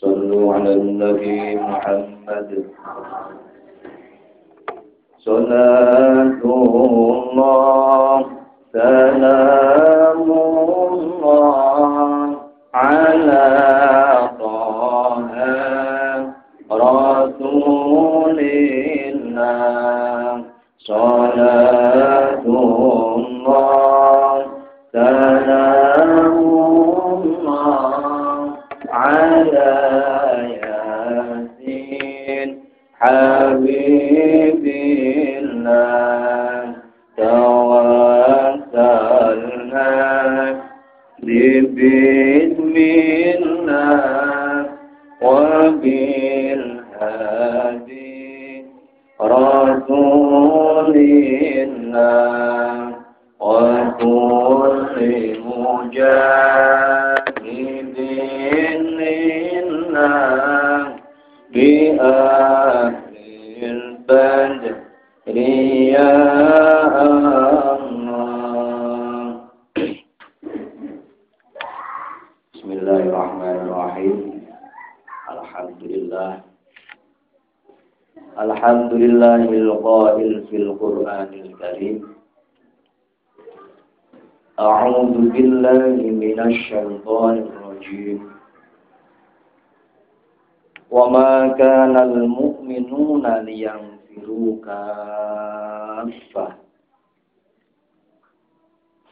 صلوا على النبي محمد. صلاة الله سلام الله على الحمد لله القائل في القرآن الكريم أعوذ بالله من الشيطان الرجيم وما كان المؤمنون لينفروا كافة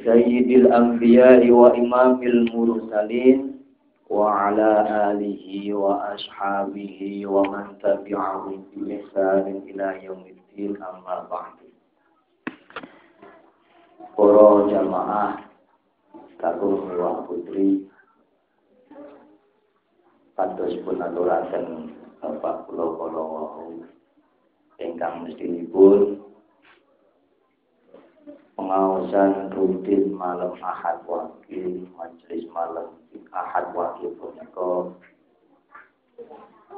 Sayyidil Anbiya wa Imamil Mursalin wa ala alihi wa ashabihi wa man tabi'ahum bi ihsan ila yaumiddin amma ba'du. Para jamaah kakung wa putri patos pun aturaken Bapak kula kala wau ingkang libur pengawasan rutin malam Ahad wakil majelis malam Ahad wakil punika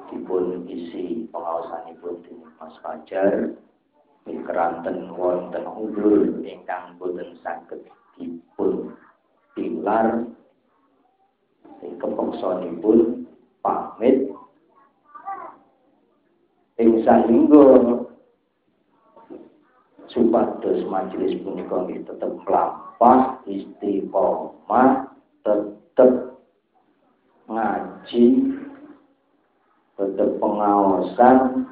dipun isi pengawasanipun dening Mas Fajar. Keranten wonten udur ingkang boten saged dipun tilar ing kepeksanipun pamit. Ing sahingga supados majelis punika nggih tetep mlampah istiqomah tetep ngaji tetep pengawasan.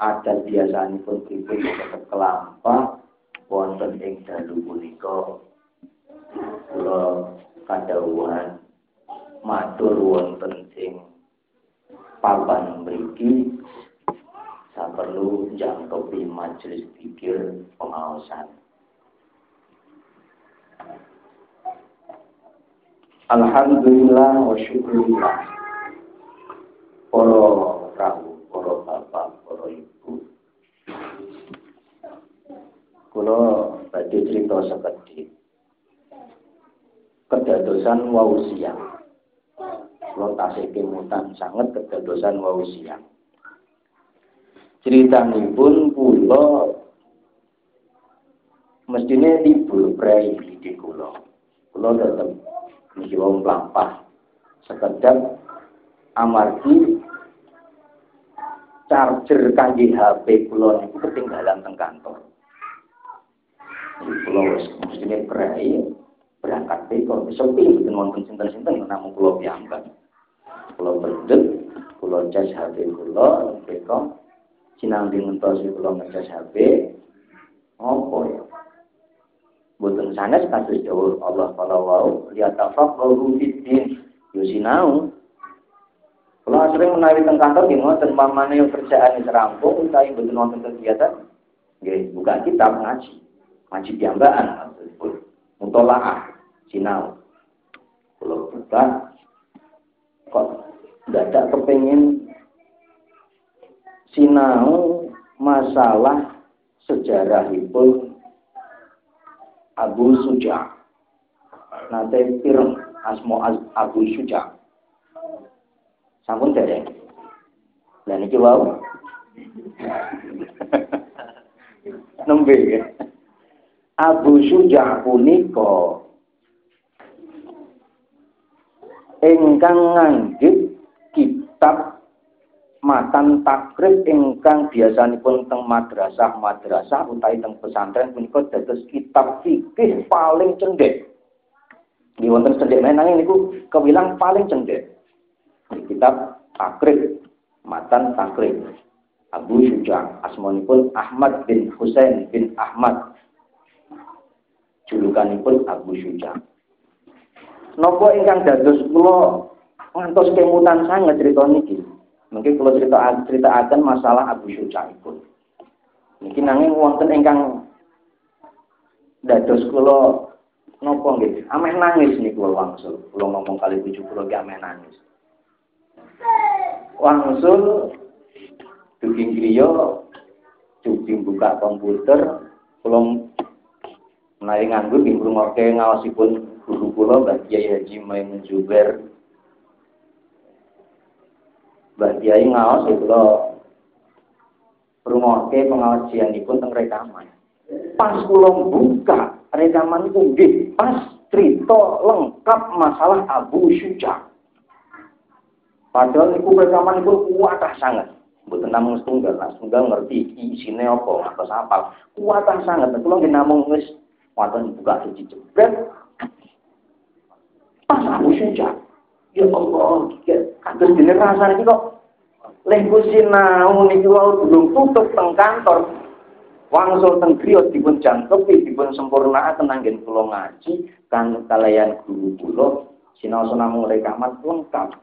Adat biasanipun pripun tetep kelampah wonten ing dalu punika kula kadhawuhan matur wonten ing papan mriki saperlu jangkepi majelis pikir pengawasan Alhamdulillah wa syukurillah para rawuh, para bapak, para ibu. Kula badhe cerita sekedhik. Kedadosan wau siang. Kula tasih kemutan sanget kedadosan wau siang. Critanipun kula mestine libur prei di kula. Kula tetep niki wong mlampah sekedap amargi charger kangge HP kula niku ketinggalan teng kantor. Kula wis mestine prei berangkat kok sepi mboten wonten sinten-sinten namung kula piyambak. Kula berdek, kula cas HP kula mereka sinambi ngentos kula ngecas HP apa ya? Boten sanes kados dawuh Allah kala wau liyatafaqahu fid din. Yo sinau. Kalau sering menawi teng kantor nggih ngoten pamane kerjaan rampung utawi boten wonten kegiatan. Nggih buka kitab ngaji. Ngaji piyambakan mutolaah sinau. Kalau buka. Kok dadak kepengin sinau masalah sejarahipun Abu Suja. Nate pireng asmo Abu Suja. Sampun dereng. Lah niki wau. Nembe. Abu Suja punika ingkang nganggit kitab matan takrib ingkang biasanipun teng madrasah-madrasah utawi teng pesantren punika dados kitab fikih paling cendek. Nggih wonten cendek menanging niku kewilang paling cendek. Kitab takrib matan takrib. Abu Syuja asmanipun Ahmad bin Husain bin Ahmad julukanipun Abu Syuja Nopo ingkang dados kula ngantos kemutan sangat cerita niki Mungkin kalau cerita cerita akan masalah Abu Syuja itu. Mungkin nanging wonten ingkang dados kula napa nggih? Ameh nangis niku wangsul. Kula ngomong kali tujuh kula ki ameh nangis. Wangsul duking griya cuci buka komputer kula menawi nganggur nggih ngrungokke ngawasipun guru kula Mbah Kiai Haji Maimun Zubair Mbak Kiai ngaos itu loh pengawasan itu tentang rekaman. Pas kula buka rekaman itu pas cerita lengkap masalah Abu Syuja. Padahal niku rekaman itu kuat sangat. Mboten namung setunggal, nah setunggal ngerti isine apa, atas apa. Kuat sangat. Kula nggih namung wis wonten buka siji jebret. Pas Abu Syuja. Ya Allah, kados dene rasane iki kok lengku sinau niki wau durung tutup teng kantor. Wangsul teng griya dipun jangkepi dipun sempurnakaken anggen kula ngaji kan kalayan guru kula sinau namung rekaman lengkap.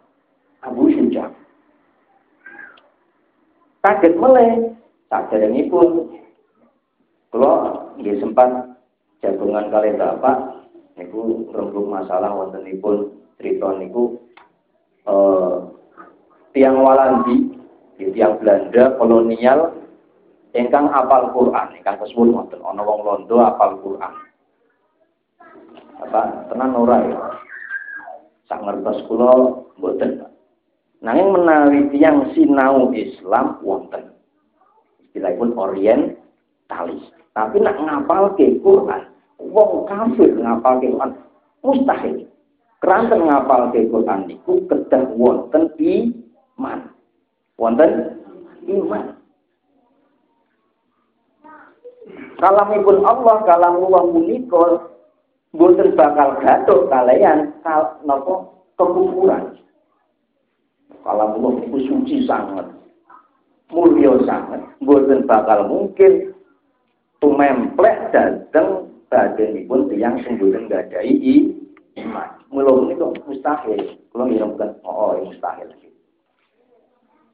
Abu Syuja. Kaget meleh saderengipun kula nggih sempat jagungan kali Bapak niku rembuk masalah wontenipun cerita niku eh tiang Walandi, tiang Belanda kolonial ingkang apal Quran, ingkang kesebut wonten ana wong Londo apal Quran. Apa tenan ora ya? Sak ngertos kula mboten. Nanging menawi tiang sinau Islam wonten. Istilahipun orientalis. Tapi nak ngapal ke Quran, wong kafir ngapal ke Quran mustahil. Keranten ngapal ke Quran niku kedah wonten i iman. Wonten iman. Kalamipun Allah kalamullah punika boten bakal gaduh kalian kal napa kekufuran. Kalamullah niku suci sangat. Mulya sangat. Boten bakal mungkin tumemplek dateng badanipun tiyang sing boten gadhahi iman. Mula menika mustahil. Kula bukan oh mustahil.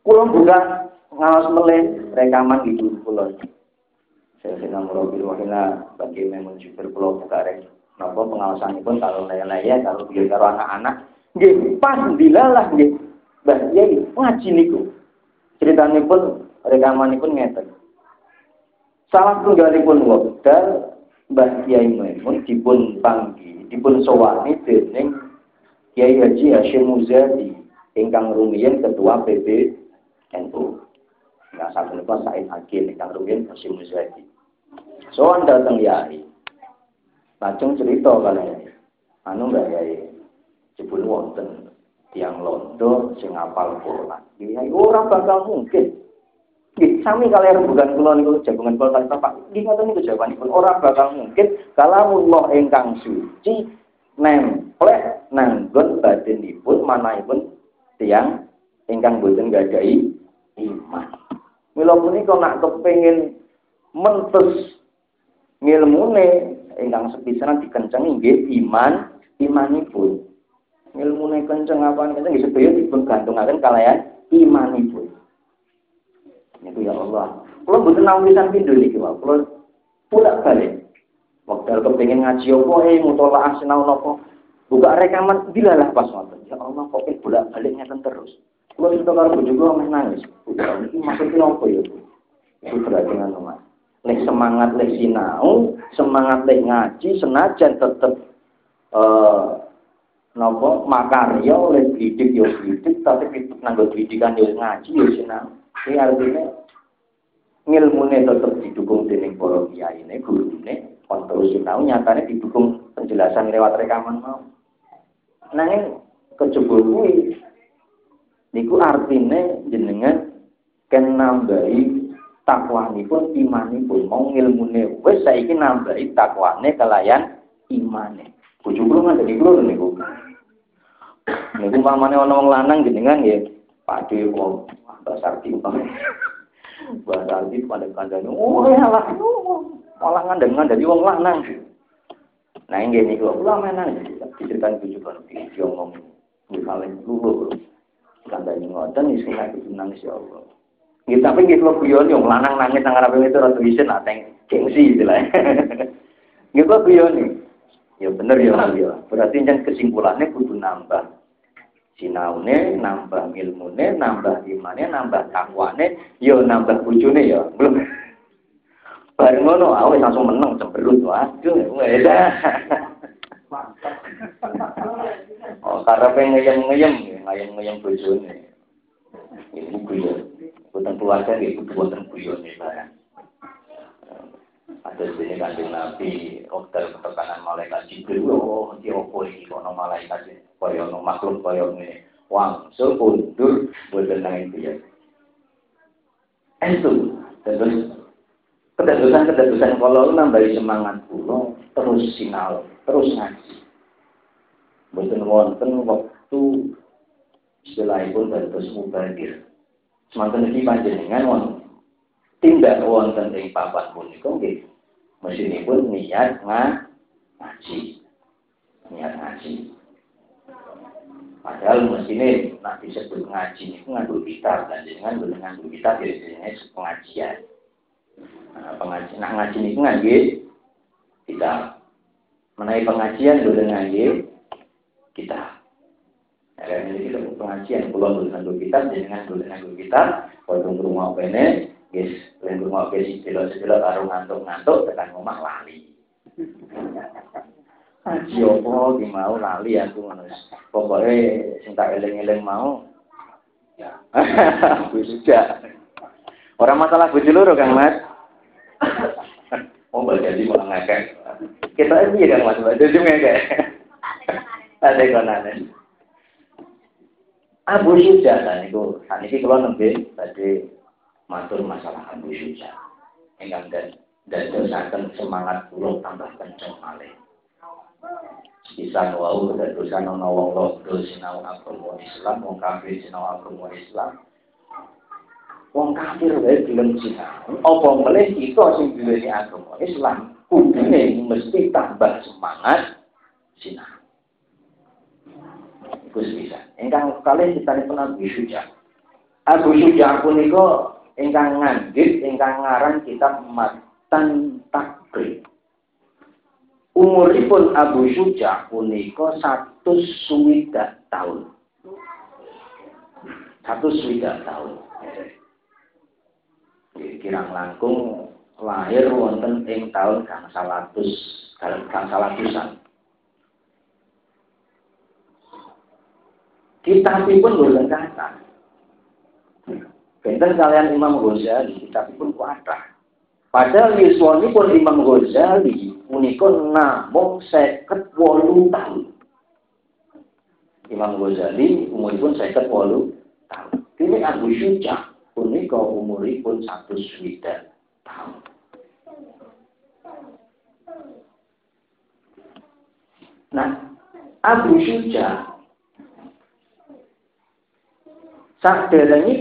Kulo buka ngawas meleh rekaman di guru kulo. Saya sedang merobil wahina bagi memang super kulo buka rek. Napa pengawasan pun kalau laya-laya kalau biar karo anak-anak, nggih pas dilalah nggih. Mbah Yai ngaji niku. pun rekaman pun ngeten. Salah tunggalipun wekdal Mbah Kiai Maimun dipun panggi, dipun sowani dening Kiai Haji Hashim Muzadi ingkang rumiyin ketua PB NU. Nah, saat ini Said Hakim, yang Rumin, Hasim Muzadi. Soan datang Yai. Lajeng cerita kalian. Anu mbak Yai. Jebul wonten tiang londo sing apal Quran. Yai orang bakal mungkin. Nggih, sami kalian bukan kula niku jagungan kula kali Bapak. Nggih ngoten niku jawabanipun ora bakal mungkin kalamullah ingkang suci nemplek nanggon badanipun manahipun tiang ingkang boten gadai iman. Mila punika nak kepengin mentes ngilmune ingkang sepisanan dikencengi nggih iman imanipun. Ngilmune kenceng apa kenceng nggih sedaya dipun gantungaken kalayan imanipun. Itu ya Allah. Kalau mboten nawisan pindho niki wae. Kalau pulak balik. Waktu kepengin ngaji apa eh mutolaah sinau napa. Buka rekaman dilalah pas ngoten. Ya Allah kok bolak baliknya terus. Kalau kita kalau juga ameh nangis. Ini maksudnya apa ya? Itu berarti dengan mas. Lek semangat lek sinau, semangat lek ngaji, senajan tetep eh nopo makarya oleh didik yo didik, tapi kita nanggo didikan yo ngaji yo sinau. Ini artinya ngilmune tetap didukung dening para kiyaine, gurune, kon terus sinau nyatane didukung penjelasan lewat rekaman mau. Nanging kejebul kuwi niku artine jenengan ken nambahi takwanipun imanipun mau ngilmune wis saiki nambahi takwane kelayan imane. Bojo kula ngandani kula niku. Niku pamane ana wong lanang jenengan nggih Pakde wong basar timbang. Bahasa arti pada kandang, oh ya lah, malah ngandeng dari wong lanang. Nah ini gini, kalau pulang mana diceritain tujuh kan, dia ngomong, misalnya dulu, kandang ngoten, isi nggak nangis ya Allah. Gitu, tapi gitu lo guyon yang lanang nangis nang arep itu rada isin ateng gengsi istilahnya. Gitu lo guyon Ya bener ya, ya. Berarti yang kesimpulannya kudu nambah sinaune nambah ilmune nambah imane nambah takwane yo ya nambah bojone ya belum bareng ngono aku langsung menang cemberut waduh beda oh karena pengen ngeyem-ngeyem ngeyem-ngeyem bojone. Ini guyon bukan keluarga gitu bukan guyon barang ada sini kanjeng Nabi dokter tekanan malaikat Jibril oh dia opo iki kono malaikat kaya ono makhluk kaya ngene. Wangsul mundur boten nang piye itu terus kedadosan-kedadosan kalau nambahi semangat kula terus sinal terus ngaji boten wonten waktu istilahipun terus mubadir semanten iki panjenengan wonten. Tindak wonten ing papan punika nggih. Mesinipun niat ngaji. Niat ngaji. Padahal mestinya nak disebut ngaji itu ngadu kita dan dengan ngadu kita dari pengajian. Nah, pengajian, nah ngaji itu ngaji kita. Mengenai pengajian boleh ngaji kita. Ya, ini kita pengajian, pulau boleh ngadu kita, dengan boleh ngadu kita. Kalau rumah ini, guys, rumah apa sih, silo-silo taruh ngantuk-ngantuk, tekan rumah lali. Haji apa ki mau lali aku ngono. Pokoke sing tak eling-eling mau ya. Sudah. Orang masalah bojo loro Kang Mas. Oh, jadi mau ngakak. Kita ini ya Kang Mas, jadi ngakak. Ada konane. Abu Syuja itu, saat ini kalau nembe tadi matur masalah Abu Syuja. Enggang dan dan dosakan semangat pulau tambah kenceng malih. Bisa wau kedadosan ana wong lodo sinau agama Islam, wong kafir sinau agama Islam. Wong kafir wae gelem sinau. Apa meneh kita sing duweni agama Islam, kudune mesti tambah semangat sinau. Iku bisa. Engkang kalian ditanya pun Abu Syuja. Abu Syuja punika ingkang ngandit ingkang ngaran kitab Matan Takrib. Umuripun Abu Syuja punika satu swidak tahun. Satu swidak tahun. Kirang langkung lahir wonten ing tahun kang salatus kang salatusan. Kitabipun boten kata. Benten kalian Imam Ghazali, kitabipun kuatah. Padahal pun Imam Ghazali punika namung seket wolu tahun. Imam Ghazali umuripun seket wolu tahun. Ini Abu Syuja umuripun satu swida tahun. Nah, Abu Syuja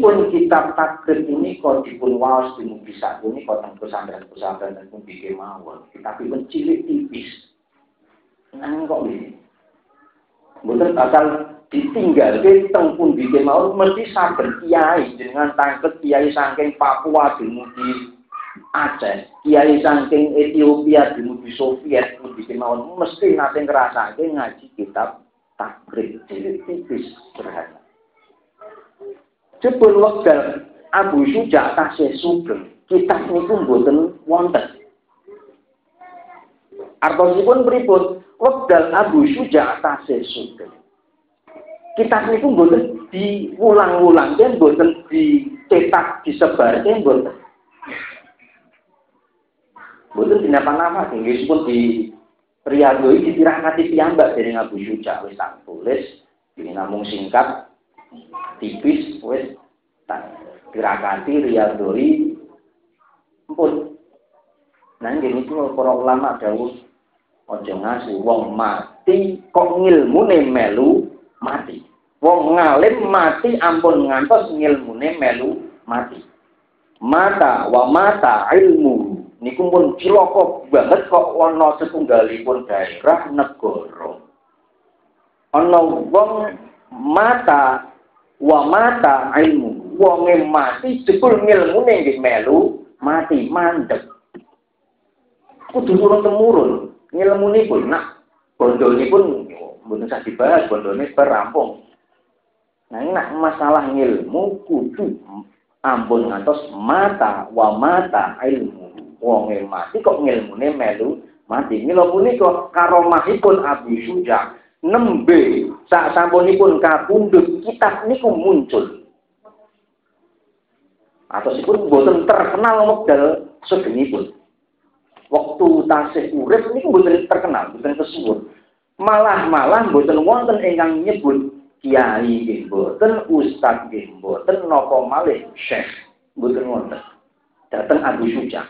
pun kitab takrib ini kok dipun waos di bisa ini kok teng pesantren-pesantren dan pun bikin mawon. Tapi pun cilik tipis. Nang kok ini. Bukan asal ditinggal ke teng pun bikin mesti sabar kiai dengan tangket kiai saking Papua dumugi Aceh, kiai saking Ethiopia dumugi Soviet pun bikin mawon mesti nate ngrasake ngaji kitab takrib cilik tipis sederhana. Jebul wekdal Abu Suja tasih sugeng. Kitab niku mboten wonten. Artosipun pripun? Wekdal Abu Suja tasih sugeng. Kitab niku mboten diulang-ulang, mboten dicetak, disebarke mboten. Mboten dinapa-napa, nggih pun di Riyadho iki ditirakati piyambak dari Abu Syuja wis tak tulis ini namung singkat tipis wis tak tirakati Riyadho pun nah ini tuh para ulama dawuh aja ngasu wong mati kok ngilmune melu mati. Wong ngalim mati ampun ngantos ngilmune melu mati. Mata wa mata ilmu niku pun cilaka banget kok ana setunggalipun daerah negara. Ana wong mata wa mata ilmu. Wonge mati jebul ngilmune nggih melu mati mandek. Kudu turun temurun ngilmune pun nak bondone pun mboten usah dibahas bondone berampung. Nah, nak masalah ngilmu kudu ampun ngantos mata wa mata ilmu wonge mati kok ngilmune melu mati. Mila punika karomahipun Abu Suja nembe sak sampunipun kapundhut kitab niku muncul. Atau sipun boten terkenal wekdal sedengipun. Waktu tasih urip niku boten terkenal, boten kesuwun. Malah-malah boten wonten ingkang nyebut kiai nggih boten, ustaz nggih boten, napa malih syekh boten wonten. Dateng Abu Suja.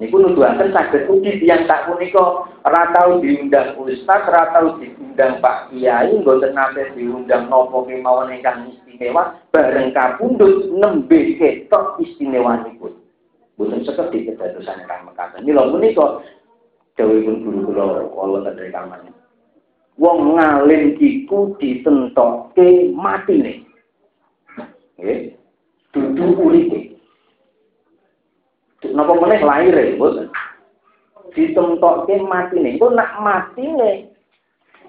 Niku nuduhaken saged ugi tiyang tak punika ora tau diundang ustaz, ora tau diundang Pak Kiai, mboten nate diundang napa kemawon ingkang istimewa bareng kapundhut nembe ketok istimewanipun. Boten sekedhik kedadosan ingkang mekaten. Mila menika dawuhipun guru kula wonten rekaman. Wong ngalim iku ditentokke matine. Nggih. Dudu uripe. Napa meneh lahir e, mboten. Ditemtokke matine. Engko nak matine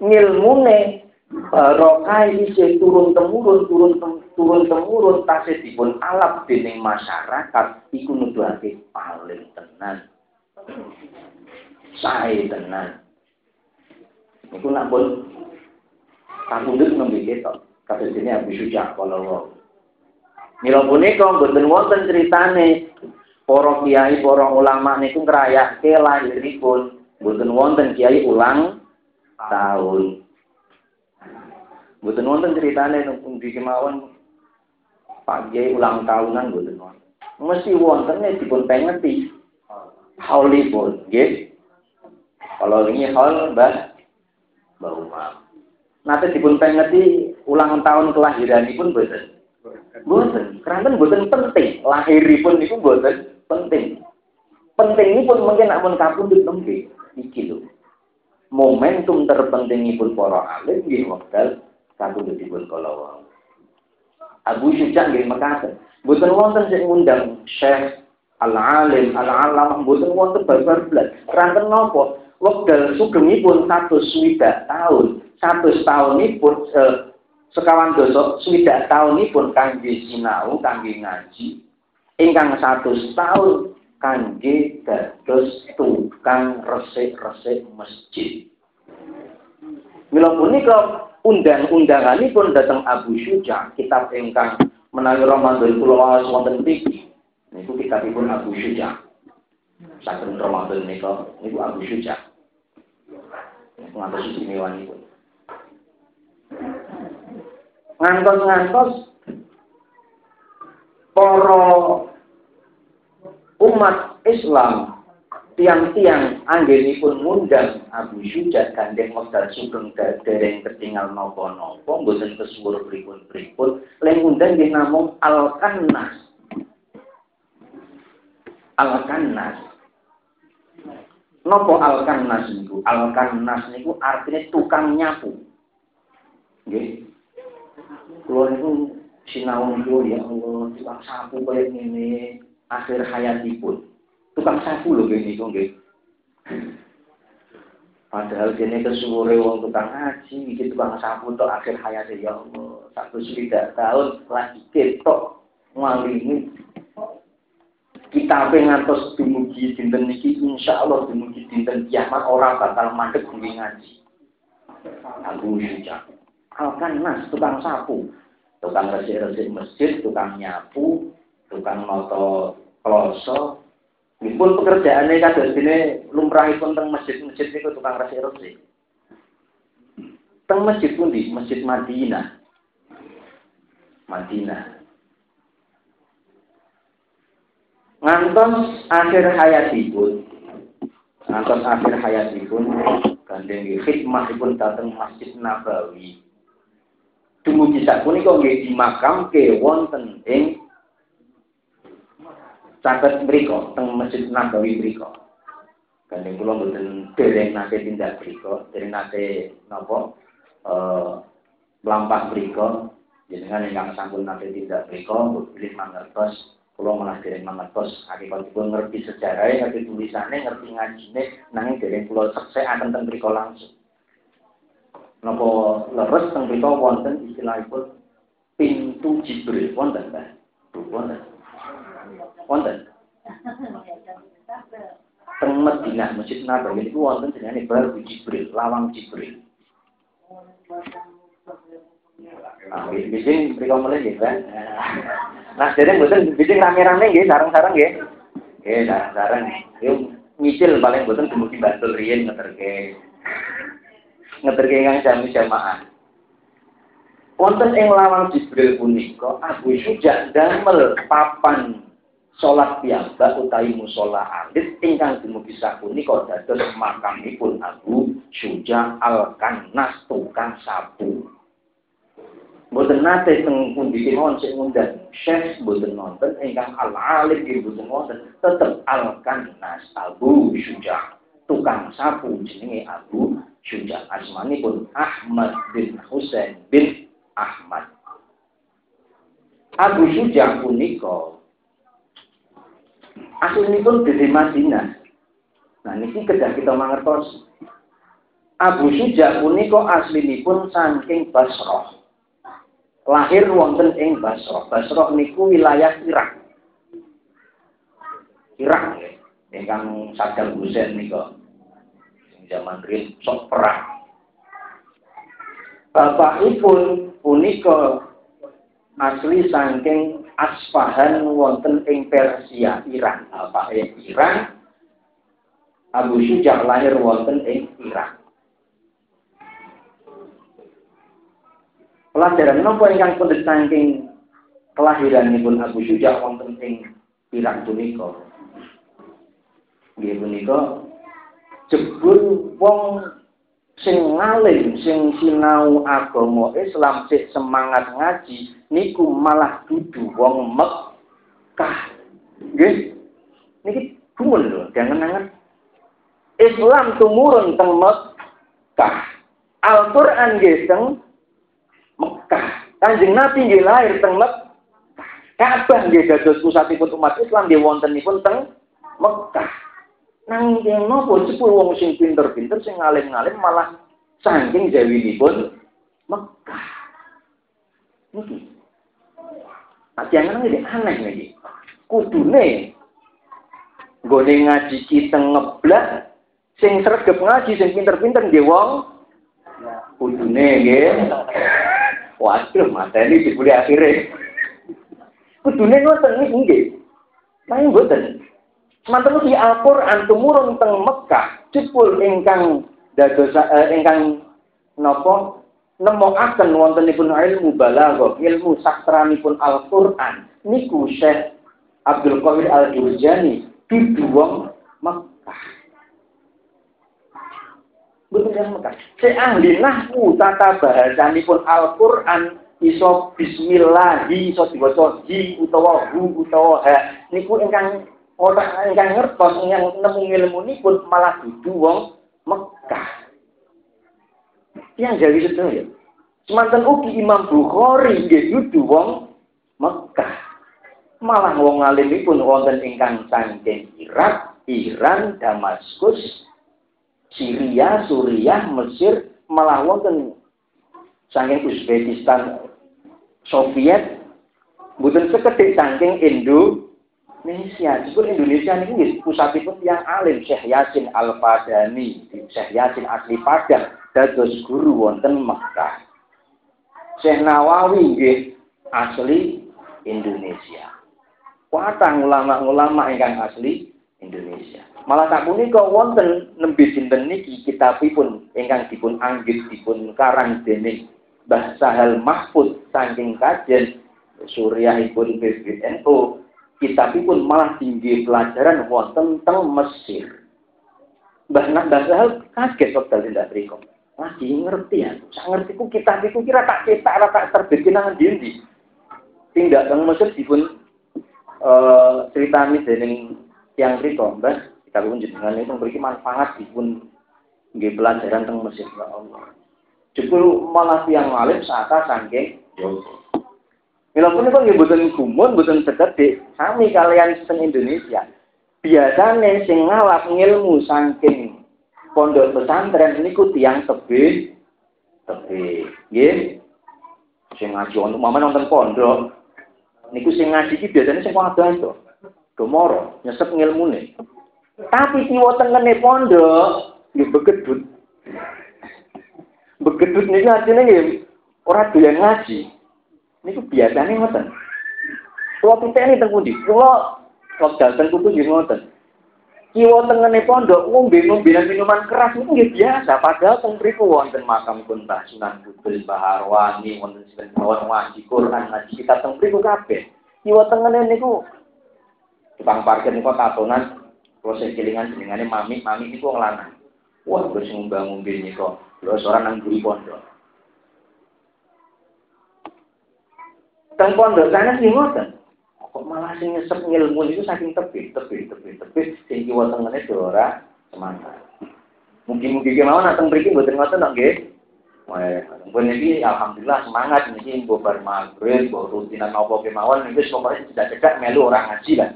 ngilmune barokah isih turun temurun turun turun temurun tasih dipun alap dening masyarakat iku nuduhake paling tenan. Sae tenan. Niku nak pun kapundhut nembe ketok. Kados dene Abu Syuja kalau Mila punika mboten wonten critane para kiai, para ulama niku ngrayake lahiripun. Mboten wonten kiai ulang tahun. Mboten wonten critane pundi kemawon Pak Kiai ulang tahunan mboten wonten. Mesti wonten dipun pengeti. Haulipun, nggih. Kalau ini haul Mbah Mbah Umar. Nanti dipun pengeti ulang tahun kelahiranipun mboten. Mboten, keranten mboten penting. Lahiripun niku mboten penting. Penting ini pun mungkin amun kapundhut tembe iki lho. Momentum terpentingipun para alim nggih wekdal kapundhutipun kala wau. Abu Syuja nggih mekaten. Mboten wonten sing ngundang Syekh Al-Alim, Al-Alam, mboten wonten barbar blas. Ranten napa? Wekdal sugengipun 100 tahun. 100 tahunipun eh, sekawan dosa swidak tahunipun kangge sinau, kangge ngaji, ingkang satu tahun kangge dados tukang resik-resik masjid. Mila punika undang-undanganipun dhateng Abu Syuja, kitab ingkang menawi Ramadan kula waos wonten mriki. Niku kitabipun Abu Syuja. Saben Ramadan nika niku Abu Syuja. Ngantos istimewanipun. Ngantos-ngantos para umat Islam tiang-tiang anggenipun ngundang Abu Syuja gandeng modal sugeng dereng ketinggal nopo-nopo mboten kesuwur pripun-pripun leng ngundang nggih namung Al-Kannas. Al-Kannas. Nopo Al-Kannas niku? Al-Kannas niku artinya tukang nyapu. Nggih kula niku sinau niku ya Allah tukang sapu kaya ngene akhir hayatipun. Tukang sapu lho kene niku nggih. Padahal kene kesuwure wong tukang ngaji, iki tukang sapu tok akhir hayate ya Allah. satu sudah tahun lagi ketok ngalimi kita ngantos dumugi dinten niki insya Allah dumugi dinten kiamat orang bakal mandek ngaji. Abu Syuja. Alkan nas tukang sapu, tukang resik-resik masjid, tukang nyapu, tukang noto kloso. Pun pekerjaannya kados dene lumrahipun teng masjid-masjid niku tukang resik-resik. Teng masjid pundi? Masjid Madinah. Madinah. Ngantos akhir hayatipun, ngantos akhir hayatipun, gandeng khidmatipun dateng Masjid Nabawi. Dumugi sapunika nggih dimakamke wonten ing caket mriku teng Masjid Nabawi mriku. Gandeng kula mboten dereng nate tindak mriku, dereng nate napa eh mlampah mriku jenengan ingkang sampun nate tindak mriku bilih mangertos kula malah dereng mangertos akibatipun ngerti sejarah ngerti tulisane ngerti ngajine nanging dereng kula seksekaken teng mriku langsung napa leres teng mriku wonten istilahipun pintu Jibril wonten ta wonten wonten teng Madinah Masjid Nabawi niku wonten jenenge Baru Jibril lawang Jibril Ah, bising mriko mulai nggih, Pak. Nah, jadi mboten bising rame-rame nggih, sareng-sareng nggih. Nggih, sareng-sareng. Yo nyicil paling mboten dumugi Bantul riyin ngeterke. Ngeterke jami jamaah. Wonten ing lawang Jibril punika Abu Syuja damel papan salat piyambak utawi musala alit ingkang dumugi sapunika dados makamipun Abu Syuja al-Kannas tukang sapu. Mboten nate teng pundi kemawon sing ngundang Syekh mboten nonton ingkang al alim nggih mboten wonten tetep al kanas Abu Syuja tukang sapu jenenge Abu Syuja asmanipun Ahmad bin Husain bin Ahmad Abu Syuja punika aslinipun dari Madinah nah niki kedah kita mangertos Abu Syuja punika aslinipun saking Basrah lahir wonten ing Basra. Basra niku wilayah Irak. Irak nggih. Ingkang Saddam Hussein sing zaman riyin sok perang. Bapakipun punika asli saking Asfahan wonten ing Persia, Iran. Bapake Iran. Abu Syuja lahir wonten ing Irak. Pelajaran napa ingkang pundhut saking kelahiranipun Abu Syuja wonten ing Irak punika. Nggih punika jebul wong sing ngalim, sing sinau agama Islam, sik semangat ngaji niku malah dudu wong Mekah. Nggih. Niki gumun lho, jangan-jangan Islam tumurun teng Mekah. Al-Qur'an nggih teng Mekah. Kanjeng Nabi nggih lahir teng Mekah. Ka'bah nggih dados pusatipun umat Islam nggih wontenipun teng Mekah. Nanging napa cepul wong sing pinter-pinter sing ngalim-ngalim malah saking jawinipun Mekah. Niki. Nah, jangan ini aneh niki. Kudune nggone ngaji kita ngeblak sing sregep ngaji sing pinter-pinter nggih wong kudune nggih Waduh, materi dibuli akhirnya. Kudune ngoten niki nggih. Nanging mboten. Semanten di Al-Qur'an tumurun teng Mekah, jebul ingkang dados eh, ingkang napa nemokaken wontenipun ilmu balaghah, ilmu sastranipun Al-Qur'an niku Syekh Abdul Qadir Al-Jurjani dudu wong Mekah. Yang Mekah. Si ahli nahwu tata bahasanipun Al-Qur'an iso bismillah iso diwaca hi utawa hu utawa ha niku ingkang ora ingkang ngertos ingkang nemu ilmunipun malah dudu wong Mekah. Yang jadi sedaya. Semanten ugi Imam Bukhari nggih dudu wong Mekah. Malah wong alimipun wonten ingkang saking Irak, Iran, Damaskus, Syria, Suriah, Mesir, malah wonten saking Uzbekistan Soviet bukan sekedhik saking Indonesia. Jepun Indonesia ini pusatipun yang alim Syekh Yasin Al-Padani, Syekh Yasin asli Padang, dados guru wonten Mekah. Syekh Nawawi nggih asli Indonesia. Kuatang ulama-ulama ingkang asli Indonesia. Malah tak punika wonten nembe dinten niki kitabipun ingkang dipun anggit dipun karang dening Mbah Sahal Mahfud saking kajen Suryahipun PBNU kitabipun malah tinggi pelajaran wonten teng Mesir. Mbah Mbah Sahal kaget dadi ndak mriku. Lagi ngerti ya. Saya ngerti ku kitab iku kira tak cetak tak terbit nang ndi-ndi. Tindak teng Mesir dipun uh, ceritani dening yang mriku, Mbah kita pun jenengan itu memberi manfaat pun nggih pelajaran tentang Mesir ya Allah. Jebul malah yang alim saat sangking Joko. Mila pun nggih boten gumun, boten sekedhik, sami kalian sing Indonesia. Biasane sing ngalap ngilmu saking pondok pesantren niku tiyang tebe tebe. Nggih. Sing ngaji untuk mama nonton pondok. Niku sing ngaji iki biasane sing wadon to. Gemoro, nyesep ngilmune. Tapi kiwa tengene pondok nggih begedut. Begedut niku artine nggih ora doyan ngaji. Niku biasane ngoten. Kulo piteni teng pundi? Kulo kok dalem kudu nggih ngoten. Kiwa tengene pondok ngombe-ngombe minuman keras itu nggih biasa, padahal teng mriku wonten makam pun Mbah Sunan Kudus, Mbah Arwani, wonten sinten mawon ngaji Quran, ngaji kitab teng mriku kabeh. Kiwa tengene niku tukang parkir niku tatonan proses kelingan jenengane mami, mami niku wong lanang. Wah, wis ngumbang-ngombe kok. Lho seorang nang pondok. Teng pondok sana sih ngoten. Kok malah sing nyesep ilmu itu saking tebih, tebih, tebih, tebih sing kiwa tengene ora semangat. Mungkin-mungkin kemauan ateng mriki mboten ngoten nggih. Wah, pun ini alhamdulillah semangat niki mbok bar maghrib, mbok rutinan apa kemauan niki pokoke tidak cedak melu orang ngaji lah.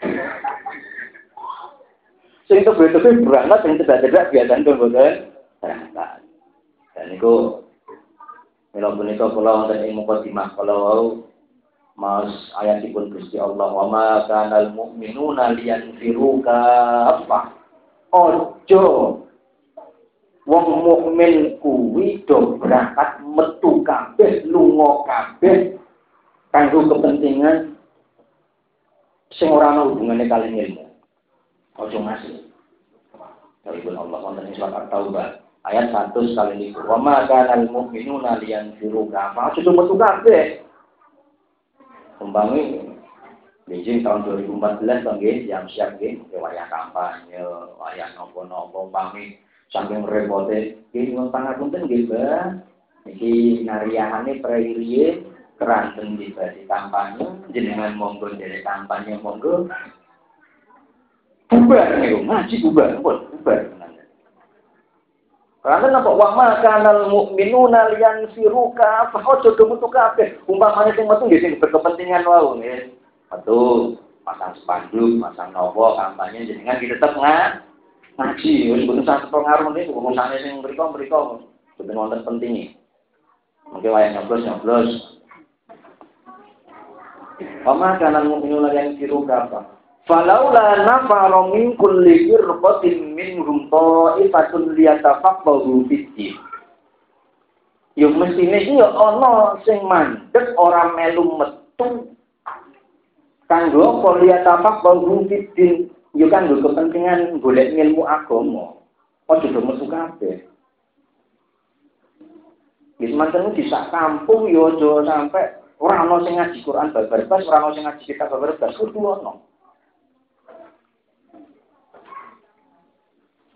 Sing tebe-tebe berangkat, sing cedak-cedak biasanya pun boten berangkat. Dan itu Mila punika kula wonten ing mukadimah kula wau Mas ayatipun Gusti Allah wa ma kanal mu'minuna liyanfiru apa Ojo wong mukmin kuwi do berangkat metu kabeh lunga kabeh kanggo kepentingan sing ora ana kali ilmu. Ojo ngasih. Dalipun Allah wonten ing surat At-Taubah ayat 100 kali ini. Wa ma kana al mu'minuna liyanfiru kafa. Sudah metu kabeh. Umpami Beijing tahun 2014 kan nggih yang siap nggih wayah kampanye, wayah nopo-nopo umpami saking repote nggih nyuwun pangapunten nggih Mbah. Niki nariyahane prairiye keranten di kampanye jenengan monggo dari kampanye monggo bubar niku ngaji bubar pun bubar karena napa wa ma kanal mu'minuna liyanfiruka fa ojo metu kabeh. Umpamane sing metu nggih sing berkepentingan wau nggih. Metu pasang spanduk, pasang nopo kampanye jenengan kita tetep nga ngaji. Wis boten sak pengaruh niku ngomongane sing mriku-mriku boten wonten pentinge. Mungkin wayang nyoblos nyoblos. Wa ma kanal mu'minuna liyanfiruka fa Falaula nafara min kulli firqatin minhum ta'ifatun liyatafaqahu fid-din. Yo mestine iki yo ana sing mandeg ora melu metu kanggo apa liyatafaqahu fid-din. Yo kanggo kepentingan golek ilmu agama. Aja do metu kabeh. Wis manten di sak kampung yo aja sampe ora ana sing ngaji Quran babar-bas, ora ana sing ngaji kitab babar-bas, kudu ana.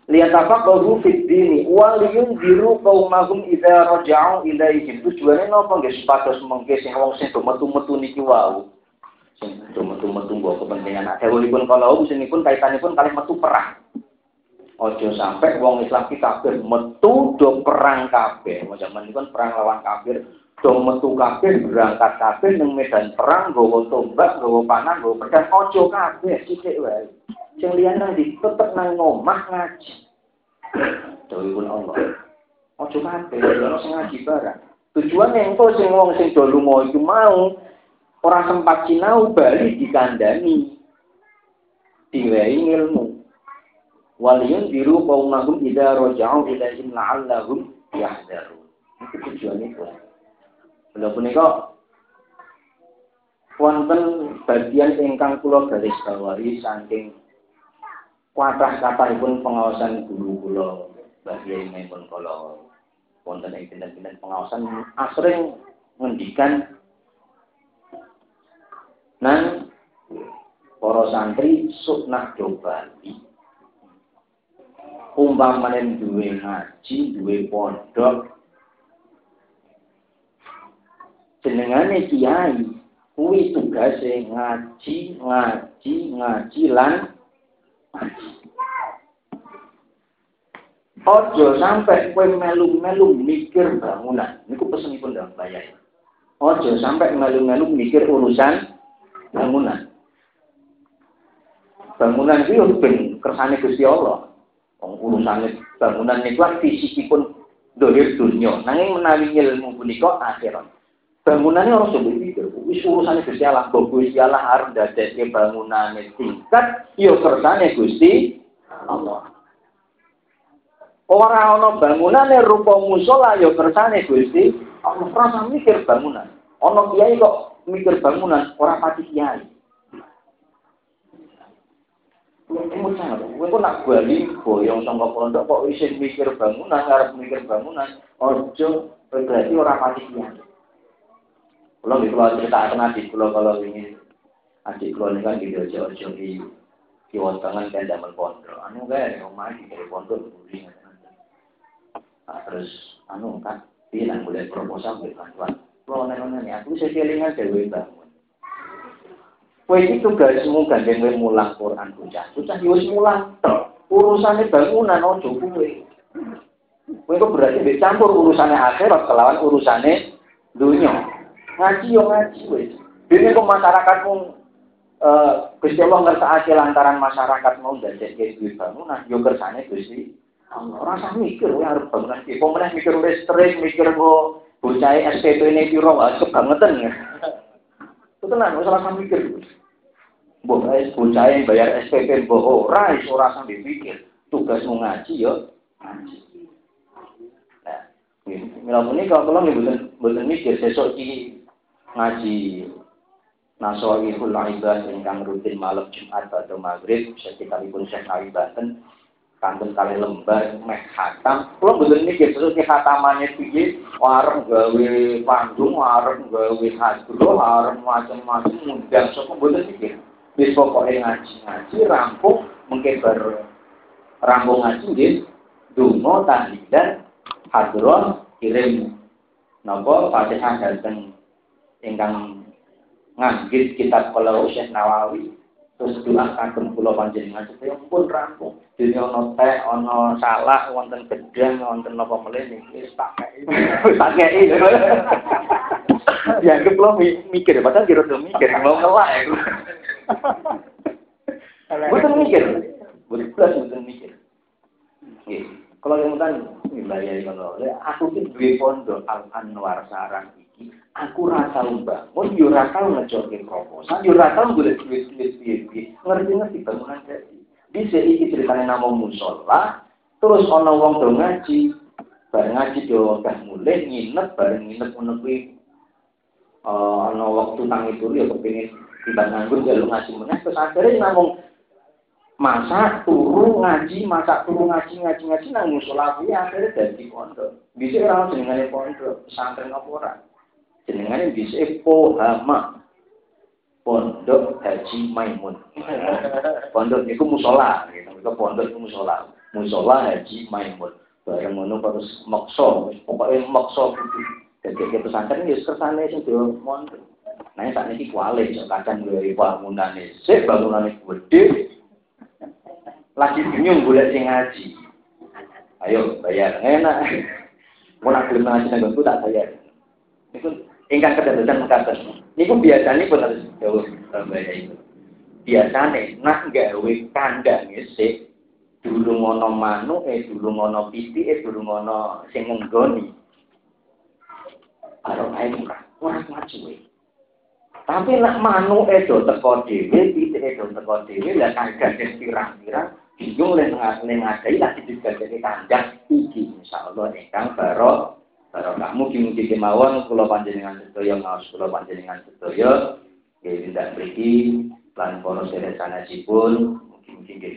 Liyatafaqahu fid dini wa liyunziru qaumahum idza raja'u ilaihim. Tujuane napa nggih? Supados mengke sing wong sing metu-metu niki wau. Sing do metu-metu mbok kepentingan dawuhipun kalau pun kaitanipun kalih metu perang. Ojo sampai wong Islam ki kafir metu do perang kabeh. Zaman kan perang lawan kafir. Do metu kabeh berangkat kabeh ning medan perang nggawa tombak, nggawa panah, nggawa pedang. Ojo kabeh sithik wae. Sing liyane nanti tetep nang ngomah ngaji. pun Allah. Ojo kabeh, ono sing ngaji barang. Tujuannya engko sing wong sing do lunga iku mau ora sempat sinau bali dikandani. Diwehi ilmu. Waliyun biru qaumahum idza raja'u ilaihim la'allahum yahdharun. Itu tujuan itu. Lha punika wonten bagian ingkang kula garis bawahi saking kuatah kathahipun pengawasan guru kula bagian maipun kala wonten ing dinten-dinten pengawasan asring ngendikan nang para santri suknah dobali. Umpamane duwe ngaji duwe pondok jenengane kiai kuwi tugase ngaji ngaji ngaji lan Ojo sampai kue melu-melu mikir bangunan. Niku pesenipun dalam bayar. Ojo sampai melu-melu mikir urusan bangunan. Bangunan itu ben kersane Gusti Allah. Urusan bangunan niku fisikipun dohir dunia. Nanging menawi ilmu punika akhirat. Bangunannya harus coba mikir. Wis urusannya Gusti Allah. Kok Gusti Allah harus dadekake bangunannya tingkat. Yo ya kersane Gusti Allah. Ora ana bangunane rupa musola ya kersane Gusti, ana rasa mikir bangunan. Ana kiai kok mikir bangunan ora pati kiai. Kamu nak bali boyong sangka pondok kok isin mikir bangunan, ngarep mikir bangunan, ojo berarti ora pati kiai. Kalau di keluar cerita akan adik kalau kalau ini adik kalau ini kan gitu ojo ojo di kiwontangan kan zaman pondok. Anu kayak rumah di pondok buri Nah, terus anu kan bilang boleh proposal boleh bantuan. Kalau nenek aku saya kelingan dewi bangun. Kue itu tugasmu gandeng kowe mulang Quran bocah. Bocah ya mulang tok. Urusane bangunan ojo kowe. Kowe kok berarti mbek campur urusane akhirat kelawan urusane dunia. Ngaji yo ngaji wis. Dene kok masyarakatmu eh Gusti Allah ngersakake lantaran masyarakat mau ndadekake duit bangunan yo kersane Gusti Rasa mikir, ya harus bangunan ki. Pemenang mikir listrik, mikir kok bocah SPP ini piro, kebangetan ya. Itu tenang, nggak salah mikir. Mbok bocah yang bayar SPP mbok ora iso ora sampe pikir. Tugasmu ngaji ya ngaji. Nah, mila muni kalau kula nggih mboten mboten mikir sesuk iki ngaji Nasoihul Aiban ingkang rutin malam Jumat atau Maghrib sekitaripun Syekh Nawi Banten kantun kali lembar meh khatam. Kula mboten mikir sesuk ki khatamane piye? Wareng gawe panggung wareng gawe hadro wareng macam-macam ngundang sapa mboten mikir? Wis pokoke ngaji-ngaji rampung mungkin bar rampung ngaji nggih. Donga tahlilan hadron kirim. Napa? Fatihah dhateng ingkang nganggit kitab kalau Syekh Nawawi terus doa kagem kula panjenengan supaya pun rampung. Dene ana teh ana salak wonten gedang wonten napa melih niki wis tak kei. Tak kei. Ya keplo mikir padahal kira do mikir mau ngelak Bukan mikir, bukan plus bukan mikir. Kalau yang kan wilayah kalau aku itu dua pondok Al Anwar Sarang aku rasa bangun, yo rasa ngejokin proposal, yo rasa boleh tulis-tulis piye ngerti-ngerti bangunan jadi. Di sini ceritanya nama musola, terus ono wong do ngaji, bareng ngaji do udah mulai nginep, bareng nginep menepi uh, ono waktu tang itu ya kepingin tiba nganggur jalur ngaji meneh, terus akhirnya ngomong masak turu ngaji masak turu ngaji ngaji ngaji nang musola kuwi akhirnya dadi pondok. Bisa orang jenengane pondok pesantren apa jenengane bisa pohama. Pondok haji maimun. Pondok itu musola gitu. Itu pondok itu musola. Musola haji maimun. Bareng ngono terus makso pokoknya makso jadi kita pesantren ya kersane sing do mondok nah saat ini kuali kadang gue bangunane sik bangunane gede. Lagi bingung boleh sing ngaji. Ayo bayar. Enak. Mau nak belum ngaji nang tak bayar. Itu ingkang kedadosan mekaten niku biasanya pun harus jauh bayar itu biasanya nak gawe kandang sik dulu ngono manuk eh dulu ngono piti eh dulu ngono sing nggoni Kalau ae murah, ora maju. Tapi nak manu edo teko dhewe, titik edo teko dhewe, lah kagak pirang-pirang, bingung le ngadai lagi juga jadi kandang iki insyaallah ingkang baro baro kamu mugi-mugi kemawon kula panjenengan sedaya ngaos kula panjenengan sedaya nggih tindak mriki lan para sedesanipun mugi-mugi nggih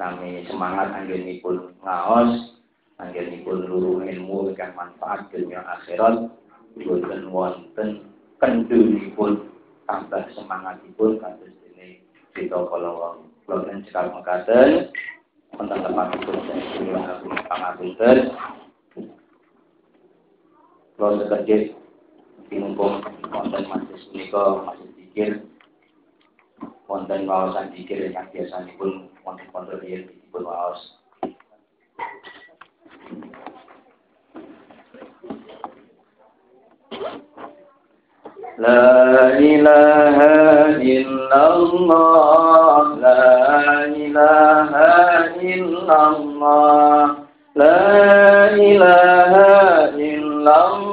sami semangat anggenipun ngaos anggenipun luru ilmu ingkang manfaat dunia akhirat boten wonten kendunipun tambah semangatipun kados dene kita kala kula cekal mekaten wonten tempatipun kula pangapunten kula sedherek pinumpung wonten masjid menika masjid dikir wonten wawasan dikir ingkang biasanipun wonten pondok dipun waos لا إله إلا الله لا إله إلا الله لا إله إلا الله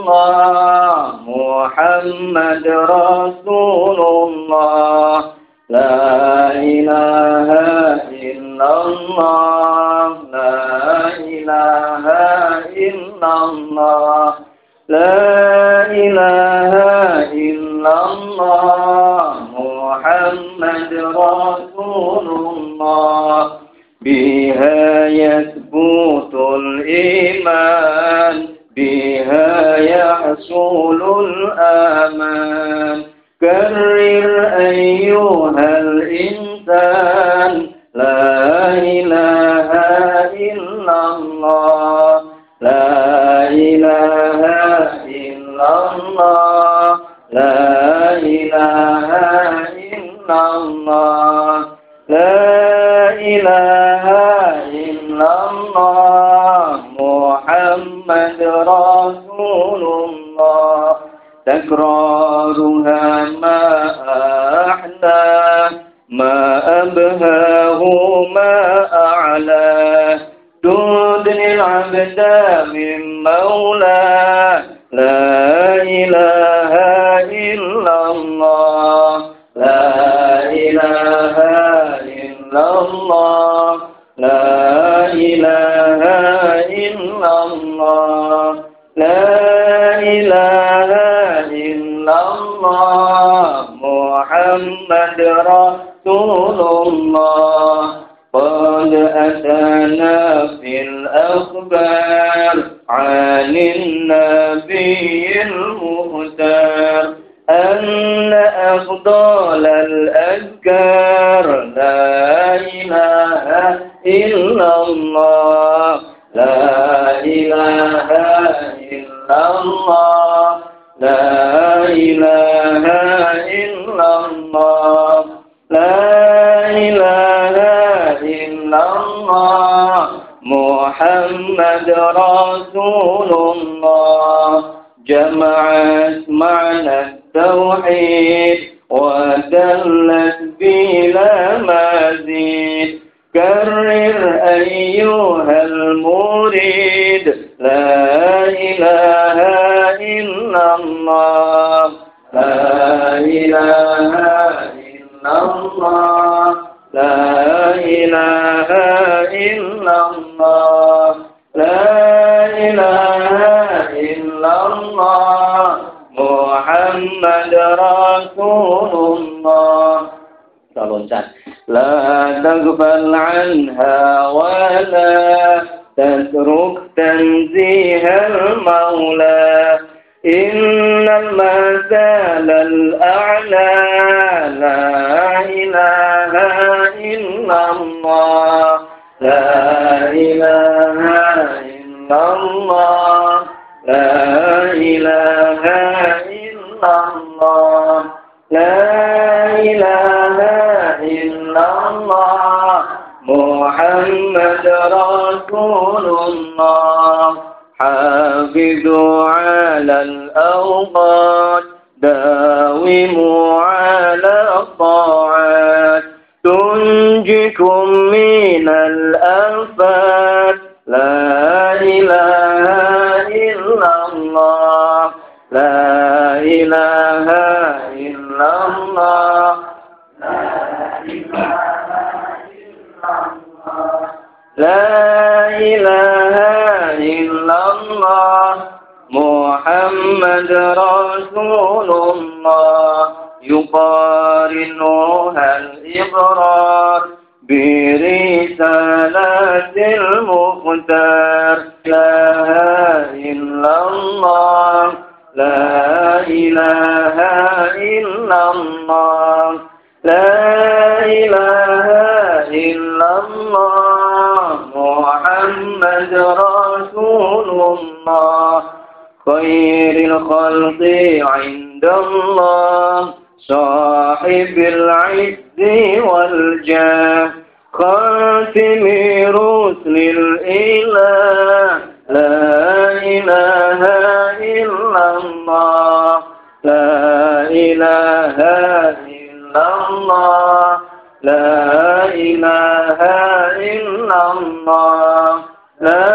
محمد رسول الله. لا إله إلا الله. لا إله إلا الله. لا إله 们。محمد رسول الله. قد أتانا في الأخبار عن النبي المختار أن أفضل الأذكار لا إله إلا الله. لا إله إلا الله. لا إله محمد رسول الله. جمعت معنى التوحيد ودلت بلا مزيد. كرر أيها المريد لا إله إلا الله. لا إله الله. لا إله إلا الله. محمد رسول الله. لا تغفل عنها ولا تترك تنزيه المولى. إن المثال الأعلى الله حافظوا على الأوقات داوموا على الطاعات. تنجكم من الآفات لا إله إلا الله لا ilaha محمد رسول الله يقارنها الإبرار برسالة المختار لا إله إلا الله لا إله إلا الله لا إله إلا الله. خير الخلق عند الله صاحب العز والجاه. خاتم رسل الإله لا إله إلا الله. لا إله إلا الله لا إله إلا الله. لا